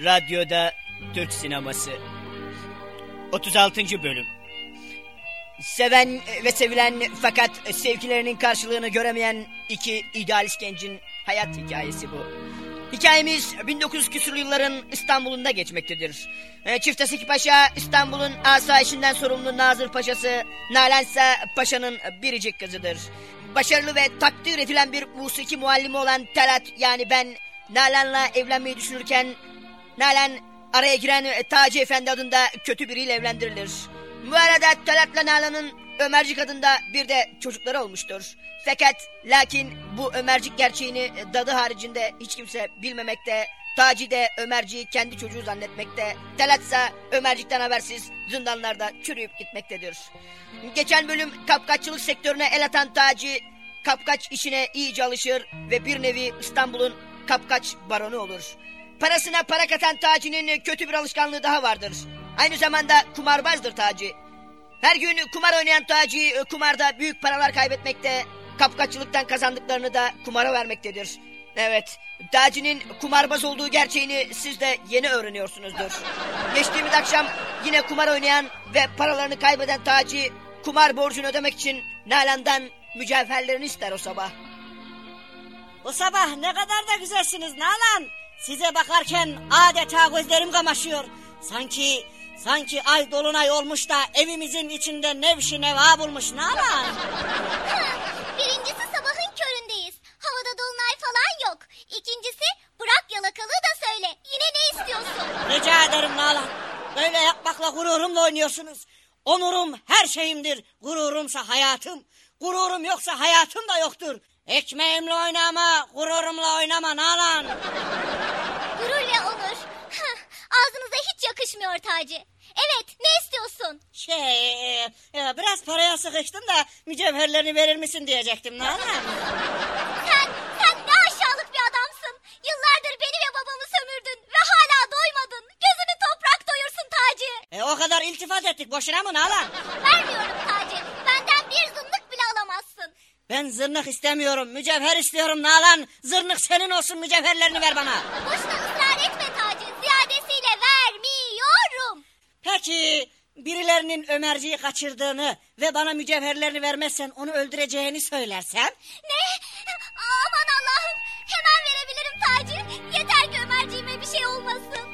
Radyoda Türk Sineması 36. Bölüm Seven ve sevilen fakat sevgilerinin karşılığını göremeyen iki idealist gencin hayat hikayesi bu. Hikayemiz 1900 küsur yılların İstanbul'unda geçmektedir. E, Çiftesiki Paşa İstanbul'un asayişinden sorumlu Nazır Paşası, Nalan ise Paşa'nın biricik kızıdır. Başarılı ve takdir edilen bir musiki muallimi olan Talat yani ben Nalan'la evlenmeyi düşünürken Nalan araya giren Taci Efendi adında kötü biriyle evlendirilir. Bu arada Talat'la Nalan'ın Ömercik adında bir de çocukları olmuştur. Fakat lakin bu Ömercik gerçeğini dadı haricinde hiç kimse bilmemekte. Taci de Ömerciği kendi çocuğu zannetmekte. Talat ise Ömercik'ten habersiz zindanlarda çürüyüp gitmektedir. Geçen bölüm kapkaççılık sektörüne el atan Taci kapkaç işine iyice alışır ve bir nevi İstanbul'un kapkaç baronu olur. Parasına para katan Taci'nin kötü bir alışkanlığı daha vardır. Aynı zamanda kumarbazdır Taci. Her gün kumar oynayan Taci kumarda büyük paralar kaybetmekte, kapkaççılıktan kazandıklarını da kumara vermektedir. Evet, Taci'nin kumarbaz olduğu gerçeğini siz de yeni öğreniyorsunuzdur. Geçtiğimiz akşam yine kumar oynayan ve paralarını kaybeden Taci, kumar borcunu ödemek için Nalan'dan mücevherlerini ister o sabah. Bu sabah ne kadar da güzelsiniz Nalan. Size bakarken adeta gözlerim kamaşıyor. Sanki sanki ay dolunay olmuş da evimizin içinde nevşi neva bulmuş Nalan. Birincisi sabahın köründeyiz. Havada dolunay falan yok. İkincisi bırak yalakalığı da söyle. Yine ne istiyorsun? Rica ederim Nalan. Böyle yapmakla gururumla oynuyorsunuz. Onurum her şeyimdir. Gururumsa hayatım. Gururum yoksa hayatım da yoktur. Ekmeğimle oynama, gururumla oynama Nalan. Taci. Evet ne istiyorsun? Şey, e, biraz paraya sıkıştım da mücevherlerini verir misin diyecektim Nalan. Sen, sen ne aşağılık bir adamsın. Yıllardır beni ve babamı sömürdün ve hala doymadın. Gözünü toprak doyursun Taci. E, o kadar iltifat ettik boşuna mı Nalan? Vermiyorum Taci. Benden bir zımlık bile alamazsın. Ben zırnık istemiyorum, mücevher istiyorum Nalan. Zırnık senin olsun, mücevherlerini ver bana. Boşuna birilerinin Ömerci'yi kaçırdığını ve bana mücevherlerini vermezsen onu öldüreceğini söylersem? Ne? Aman Allah'ım. Hemen verebilirim Taci. Yeter ki Ömerciğime bir şey olmasın.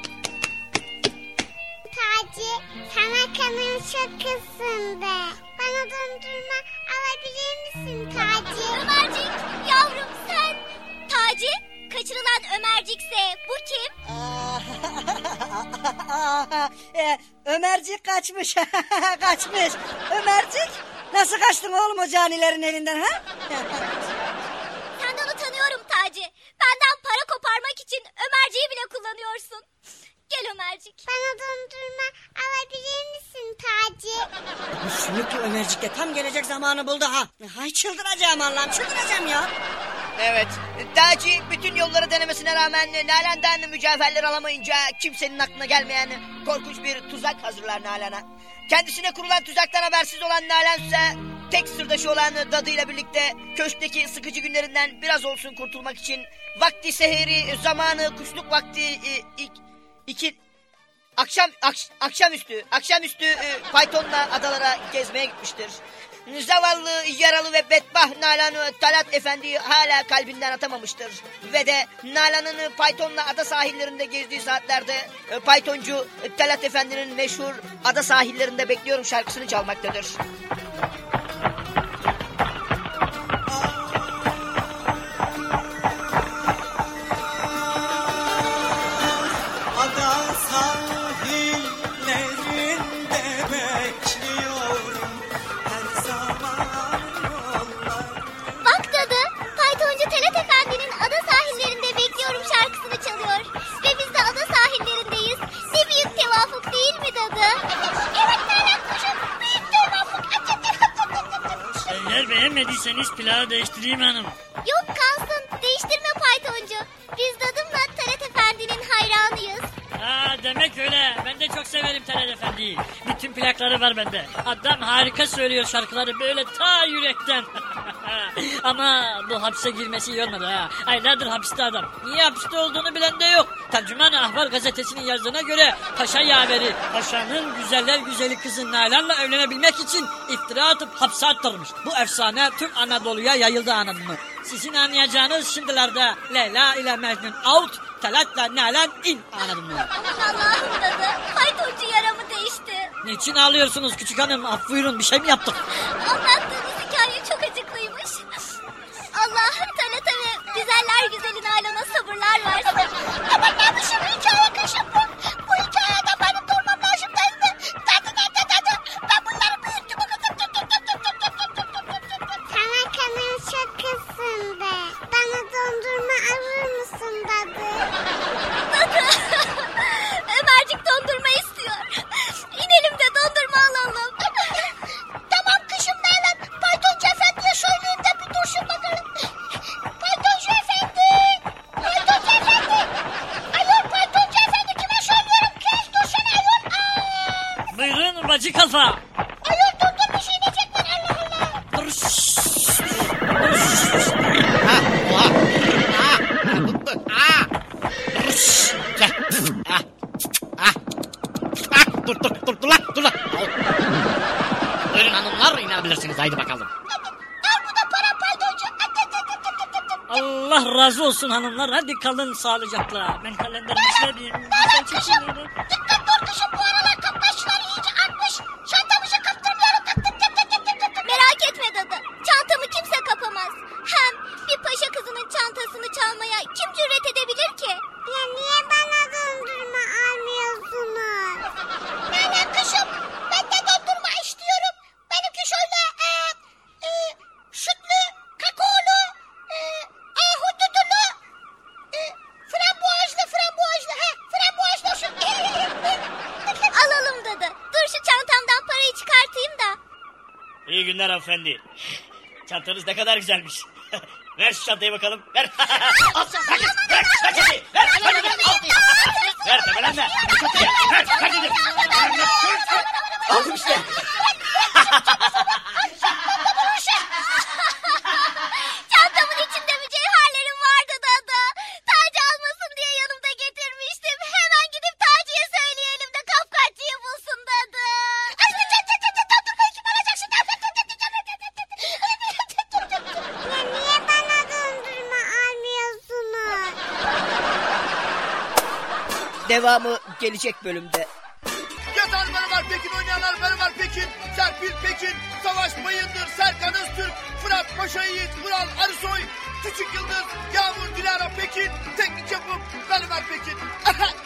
Taci, sana kanım çok ısındı. Bana dondurma alabilir misin Taci? Ömercik yavrum sen. Taci kaçırılan Ömercikse bu kim? e, Ömercik kaçmış, kaçmış. Ömercik, nasıl kaçtın oğlum o canilerin elinden ha? Senden utanıyorum Taci. Benden para koparmak için Ömerciği bile kullanıyorsun. Gel Ömercik. Bana dondurma alabilir misin Taci? Bu sümüklü Ömercik de tam gelecek zamanı buldu ha. Hay çıldıracağım Allah'ım, çıldıracağım ya. Evet, Taci bütün yolları denemesine rağmen Nalan'dan mücevherler alamayınca kimsenin aklına gelmeyen korkunç bir tuzak hazırlar Nalan'a. Kendisine kurulan tuzaktan habersiz olan Nalan ise tek sırdaşı olan dadıyla birlikte köşkteki sıkıcı günlerinden biraz olsun kurtulmak için vakti seheri, zamanı, kuşluk vakti, e, ik, iki, akşam akş, akşamüstü, akşamüstü e, Python'la adalara gezmeye gitmiştir. Zavallı, yaralı ve bedbah Nalan'ı Talat Efendi hala kalbinden atamamıştır. Ve de Nalan'ın Python'la ada sahillerinde gezdiği saatlerde e, Pythoncu Talat Efendi'nin meşhur ada sahillerinde bekliyorum şarkısını çalmaktadır. Ada sahillerinde beğenmediyseniz pilavı değiştireyim hanım. Yok kalsın. Değiştirme Faytoncu. Biz dadımla Talat Efendi'nin hayranıyız. Ha demek öyle. Ben de çok severim Talat Efendi'yi. Bütün plakları var bende. Adam harika söylüyor şarkıları böyle ta yürekten. Ama bu hapse girmesi iyi olmadı ha. Aylardır hapiste adam. Niye hapiste olduğunu bilen de yok. Tercüman Ahval gazetesinin yazdığına göre paşa yaveri paşanın güzeller güzeli kızı Nalan'la evlenebilmek için iftira atıp hapse attırmış. Bu efsane tüm Anadolu'ya yayıldı anladın mı? Sizin anlayacağınız şimdilerde Leyla ile Mecnun out, Talat'la Nalan in anladın mı? Aman Allah'ım dadı. Faytoncu yaramı değişti. Niçin ağlıyorsunuz küçük hanım? Af buyurun bir şey mi yaptık? Anlattığınız hikaye çok acıklıymış. Allah Talat'a ve güzeller güzeli Nalan'a sabırlar versin. Bacı kafa. ayol durdur bir şey diyecekler Allah Allah. Ha, oha. Ha, tuttu. Ha. Rus. Gel. Ha. Ha. Ha, dur dur dur dur lan dur lan. Buyurun hanımlar inebilirsiniz haydi bakalım. Al bu da para faytoncu. Allah razı olsun hanımlar. Hadi kalın sağlıcakla. Ben kalenderimi çekimleri. Dikkat dur kışım bu aralar İyi günler hanımefendi. Çantanız ne kadar güzelmiş. ver şu çantayı bakalım. Ver. Al sen. Ver, ver, ver çantayı. Ver, ver, ver, al. Ver, tepelenme. Ver çantayı. Ver, ver dedim. Ver, ver. Aldım işte. Çantamın içinde mücevherlerim vardı dadı. Taci almasın diye yanımda getirmiştim. Hemen gidip Taci'ye söyleyelim de kapkaççıyı bulsun dadı. Ay, çat, çat, çat, çat, dondurmayı kim alacaksın? Ya niye bana dondurma almıyorsunuz? Devamı gelecek bölümde. Yazarları var Pekin, oynayanlar ben var Pekin, Serpil Pekin, Savaş Bayındır, Serkan Öztürk, Fırat Paşa Yiğit, Vural Arısoy, Küçük Yıldız, Yağmur Dilara Pekin, Teknik Yapım, var Pekin.